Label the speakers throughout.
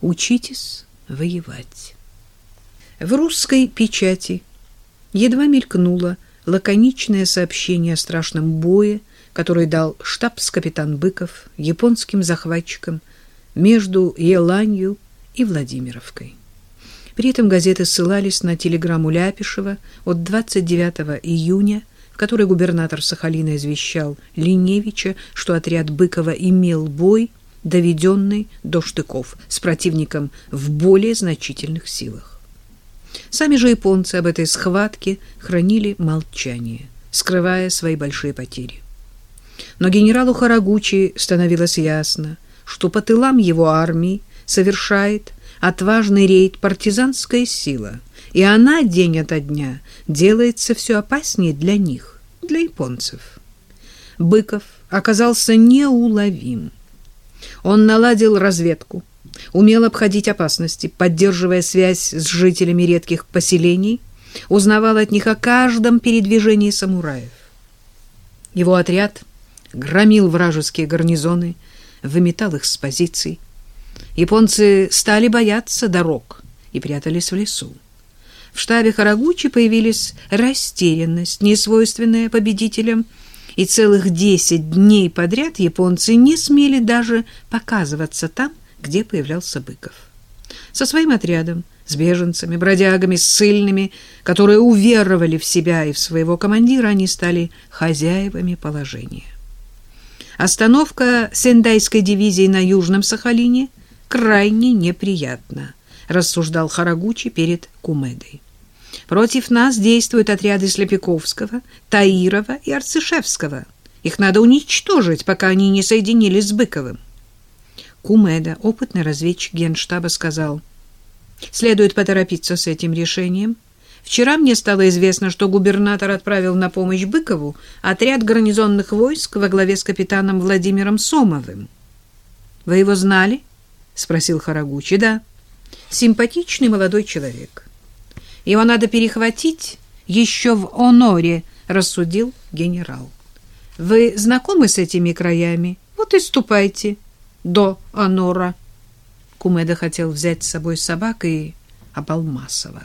Speaker 1: Учитесь воевать. В русской печати едва мелькнуло лаконичное сообщение о страшном бое, который дал штабс-капитан Быков японским захватчикам между Еланью и Владимировкой. При этом газеты ссылались на телеграмму Ляпишева от 29 июня, в которой губернатор Сахалина извещал Линевича, что отряд Быкова имел бой, доведенный до штыков, с противником в более значительных силах. Сами же японцы об этой схватке хранили молчание, скрывая свои большие потери. Но генералу Харагучи становилось ясно, что по тылам его армии совершает отважный рейд партизанская сила, и она день ото дня делается все опаснее для них, для японцев. Быков оказался неуловим. Он наладил разведку, умел обходить опасности, поддерживая связь с жителями редких поселений, узнавал от них о каждом передвижении самураев. Его отряд громил вражеские гарнизоны, выметал их с позиций. Японцы стали бояться дорог и прятались в лесу. В штабе Харагучи появились растерянность, несвойственная победителям, и целых десять дней подряд японцы не смели даже показываться там, где появлялся Быков. Со своим отрядом, с беженцами, бродягами, ссыльными, которые уверовали в себя и в своего командира, они стали хозяевами положения. Остановка Сендайской дивизии на Южном Сахалине крайне неприятна, рассуждал Харагучи перед Кумедой. Против нас действуют отряды Слепиковского, Таирова и Арцишевского. Их надо уничтожить, пока они не соединились с Быковым. Кумеда, опытный разведчик Генштаба, сказал, «Следует поторопиться с этим решением. Вчера мне стало известно, что губернатор отправил на помощь Быкову отряд гарнизонных войск во главе с капитаном Владимиром Сомовым. Вы его знали? спросил Харагучи. Да. Симпатичный молодой человек. Его надо перехватить еще в Оноре, рассудил генерал. Вы знакомы с этими краями? Вот и ступайте до Онора. Кумеда хотел взять с собой собак и Абалмасова.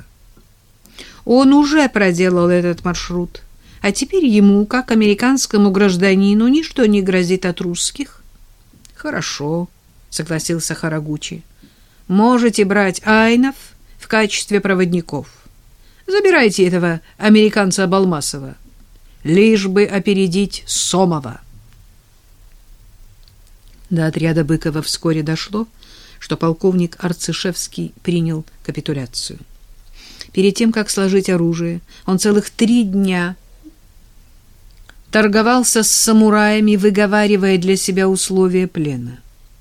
Speaker 1: Он уже проделал этот маршрут, а теперь ему, как американскому гражданину, ничто не грозит от русских. Хорошо, согласился Харагучи. Можете брать айнов в качестве проводников. Забирайте этого американца Балмасова, лишь бы опередить Сомова. До отряда Быкова вскоре дошло, что полковник Арцишевский принял капитуляцию. Перед тем, как сложить оружие, он целых три дня торговался с самураями, выговаривая для себя условия плена.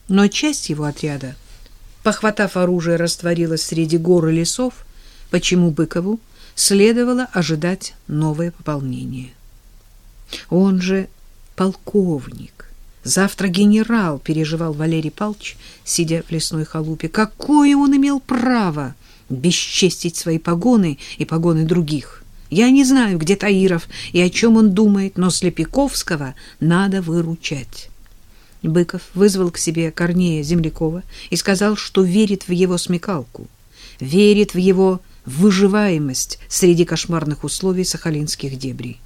Speaker 1: Но часть его отряда, похватав оружие, растворилась среди гор и лесов, почему Быкову следовало ожидать новое пополнение. Он же полковник, завтра генерал, переживал Валерий Палч, сидя в лесной халупе. Какое он имел право бесчестить свои погоны и погоны других. Я не знаю, где Таиров и о чем он думает, но Слепиковского надо выручать. Быков вызвал к себе Корнея Землякова и сказал, что верит в его смекалку, верит в его выживаемость среди кошмарных условий сахалинских дебрей.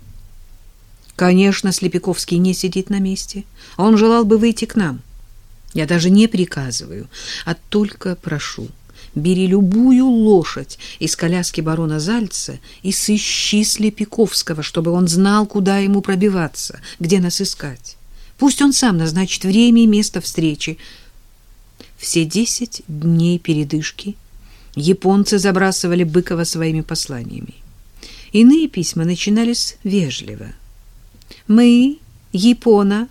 Speaker 1: Конечно, Слепиковский не сидит на месте. Он желал бы выйти к нам. Я даже не приказываю, а только прошу бери любую лошадь из коляски барона Зальца и сыщи Слепиковского, чтобы он знал, куда ему пробиваться, где нас искать. Пусть он сам назначит время и место встречи. Все десять дней передышки японцы забрасывали Быкова своими посланиями. Иные письма начинались вежливо. «Мы, Япона,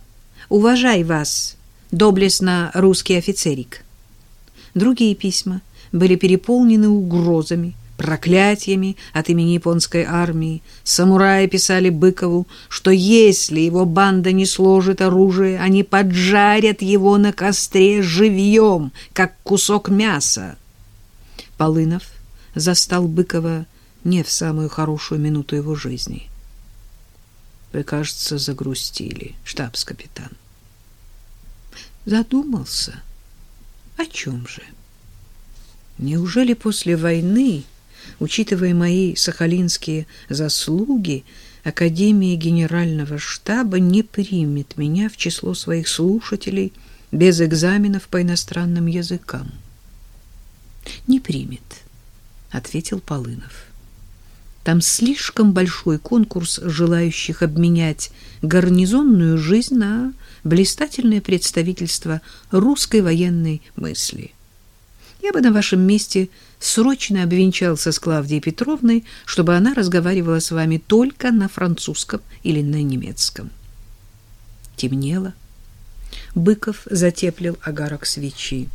Speaker 1: уважай вас, доблестно русский офицерик». Другие письма были переполнены угрозами, проклятиями от имени японской армии. Самураи писали Быкову, что если его банда не сложит оружие, они поджарят его на костре живьем, как кусок мяса. Полынов застал Быкова не в самую хорошую минуту его жизни. Вы, кажется, загрустили, штабс-капитан. Задумался. О чем же? Неужели после войны, учитывая мои сахалинские заслуги, Академия Генерального штаба не примет меня в число своих слушателей без экзаменов по иностранным языкам? Не примет, ответил Полынов. Там слишком большой конкурс желающих обменять гарнизонную жизнь на блистательное представительство русской военной мысли. Я бы на вашем месте срочно обвенчался с Клавдией Петровной, чтобы она разговаривала с вами только на французском или на немецком. Темнело. Быков затеплил огарок свечи.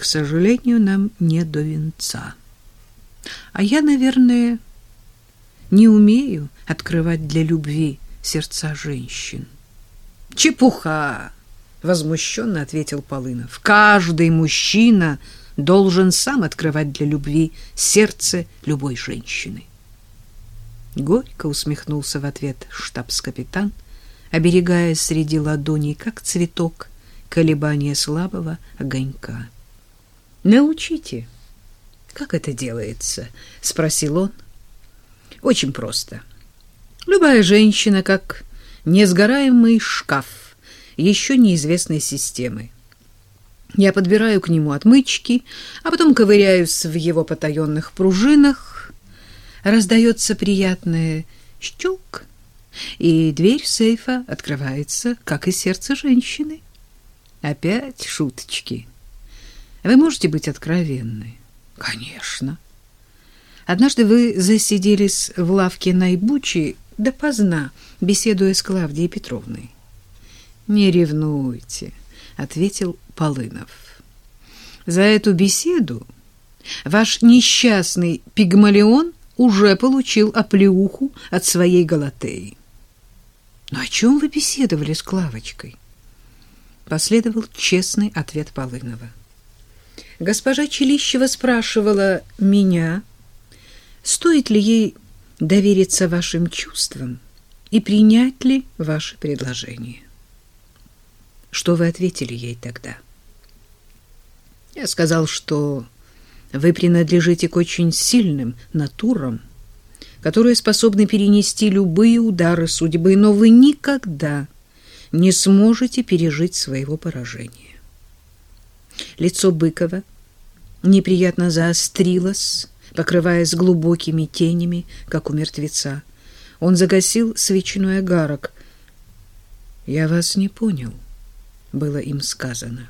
Speaker 1: К сожалению, нам не до венца. А я, наверное, не умею открывать для любви сердца женщин. Чепуха, возмущенно ответил Полынов. Каждый мужчина должен сам открывать для любви сердце любой женщины. Горько усмехнулся в ответ штабс-капитан, оберегая среди ладоней, как цветок, колебания слабого огонька. Научите. Как это делается? спросил он. Очень просто. Любая женщина, как несгораемый шкаф еще неизвестной системы. Я подбираю к нему отмычки, а потом ковыряюсь в его потаенных пружинах. Раздается приятное щелк, и дверь сейфа открывается, как и сердце женщины. Опять шуточки. Вы можете быть откровенны? Конечно. Однажды вы засиделись в лавке Найбучи допоздна, беседуя с Клавдией Петровной. Не ревнуйте, ответил Полынов. За эту беседу ваш несчастный пигмалион уже получил оплеуху от своей Галатеи. Но о чем вы беседовали с Клавочкой? Последовал честный ответ Полынова. Госпожа Челищева спрашивала меня, стоит ли ей довериться вашим чувствам и принять ли ваше предложение. Что вы ответили ей тогда? Я сказал, что вы принадлежите к очень сильным натурам, которые способны перенести любые удары судьбы, но вы никогда не сможете пережить своего поражения. Лицо Быкова неприятно заострилось, покрываясь глубокими тенями, как у мертвеца. Он загасил свечной огарок. «Я вас не понял», — было им сказано.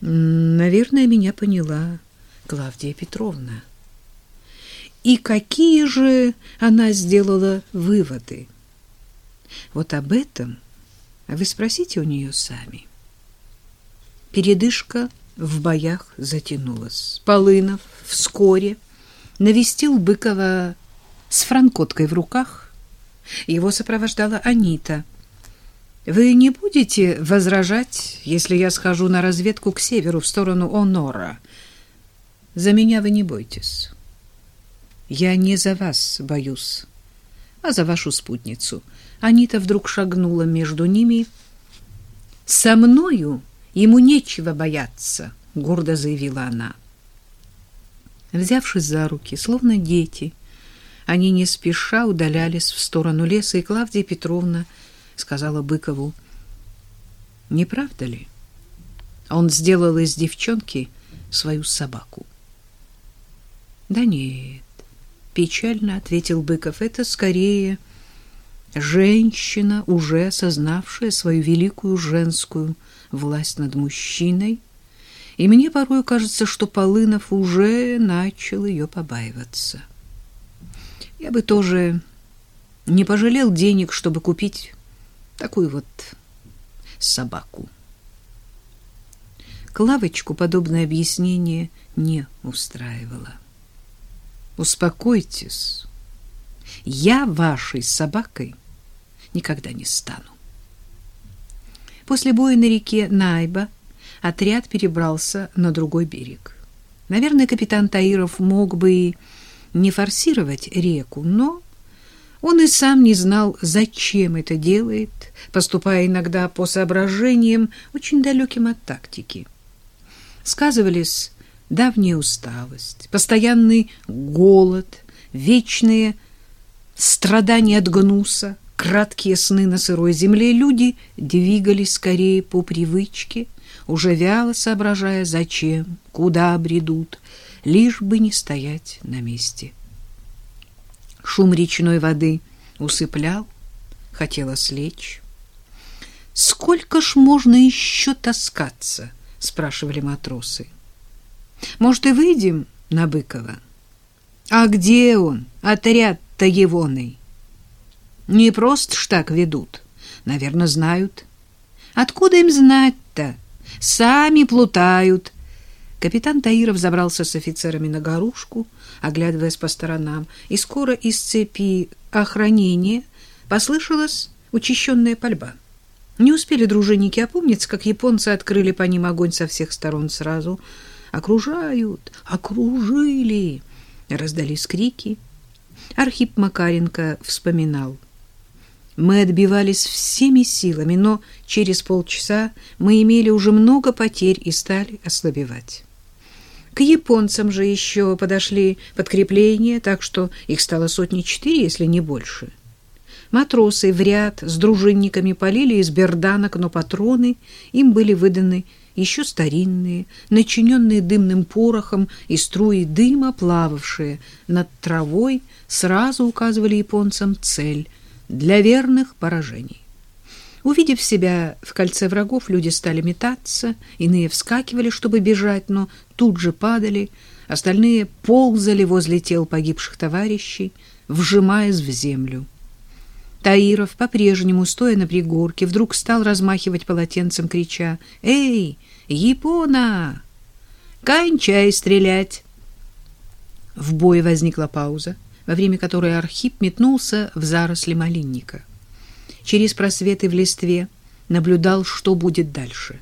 Speaker 1: «Наверное, меня поняла Клавдия Петровна». И какие же она сделала выводы? Вот об этом вы спросите у нее сами. Передышка в боях затянулась. Полынов вскоре навестил Быкова с франкоткой в руках. Его сопровождала Анита. «Вы не будете возражать, если я схожу на разведку к северу, в сторону Онора? За меня вы не бойтесь. Я не за вас боюсь, а за вашу спутницу». Анита вдруг шагнула между ними. «Со мною ему нечего бояться», — гордо заявила она. Взявшись за руки, словно дети, они не спеша удалялись в сторону леса, и Клавдия Петровна сказала Быкову, «Не правда ли? Он сделал из девчонки свою собаку». «Да нет», — печально ответил Быков, — «это скорее женщина, уже осознавшая свою великую женскую власть над мужчиной, и мне порой кажется, что Полынов уже начал ее побаиваться. Я бы тоже не пожалел денег, чтобы купить такую вот собаку. Клавочку подобное объяснение не устраивало. Успокойтесь. Я вашей собакой никогда не стану. После боя на реке Найба отряд перебрался на другой берег. Наверное, капитан Таиров мог бы и не форсировать реку, но он и сам не знал, зачем это делает, поступая иногда по соображениям, очень далеким от тактики. Сказывались давняя усталость, постоянный голод, вечные страдания от гнуса, краткие сны на сырой земле, люди двигались скорее по привычке, уже вяло соображая, зачем, куда бредут, лишь бы не стоять на месте. Шум речной воды усыплял, хотелось лечь. «Сколько ж можно еще таскаться?» — спрашивали матросы. «Может, и выйдем на Быкова?» «А где он, отряд-то егоный?» «Не просто ж так ведут. Наверное, знают». «Откуда им знать-то? Сами плутают». Капитан Таиров забрался с офицерами на горушку, оглядываясь по сторонам, и скоро из цепи охранения послышалась учащенная пальба. Не успели дружинники опомниться, как японцы открыли по ним огонь со всех сторон сразу. «Окружают! Окружили!» Раздались крики. Архип Макаренко вспоминал. Мы отбивались всеми силами, но через полчаса мы имели уже много потерь и стали ослабевать. К японцам же еще подошли подкрепления, так что их стало сотни четыре, если не больше. Матросы в ряд с дружинниками полили из берданок, но патроны им были выданы еще старинные, начиненные дымным порохом, и струи дыма, плававшие над травой, сразу указывали японцам цель для верных поражений. Увидев себя в кольце врагов, люди стали метаться, иные вскакивали, чтобы бежать, но тут же падали, остальные ползали возле тел погибших товарищей, вжимаясь в землю. Таиров, по-прежнему стоя на пригорке, вдруг стал размахивать полотенцем, крича «Эй, Япона! Кончай стрелять!» В бой возникла пауза, во время которой Архип метнулся в заросли малинника. Через просветы в листве наблюдал, что будет дальше.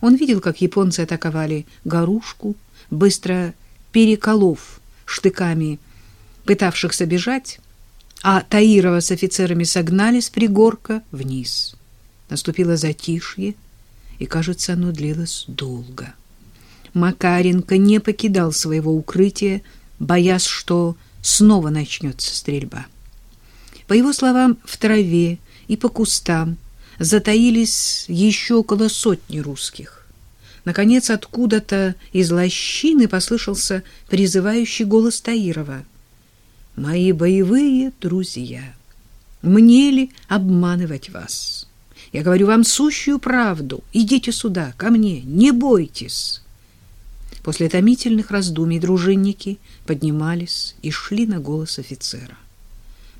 Speaker 1: Он видел, как японцы атаковали горушку, быстро переколов штыками пытавшихся бежать, а Таирова с офицерами согнали с пригорка вниз. Наступило затишье, и, кажется, оно длилось долго. Макаренко не покидал своего укрытия, боясь, что снова начнется стрельба. По его словам, в траве и по кустам затаились еще около сотни русских. Наконец, откуда-то из лощины послышался призывающий голос Таирова — мои боевые друзья, мне ли обманывать вас? Я говорю вам сущую правду. Идите сюда, ко мне, не бойтесь. После томительных раздумий дружинники поднимались и шли на голос офицера.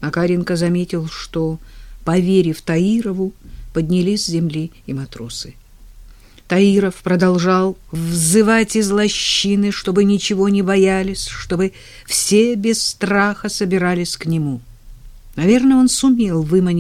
Speaker 1: Макаренко заметил, что, поверив Таирову, поднялись с земли и матросы. Таиров продолжал взывать из лощины, чтобы ничего не боялись, чтобы все без страха собирались к нему. Наверное, он сумел выманить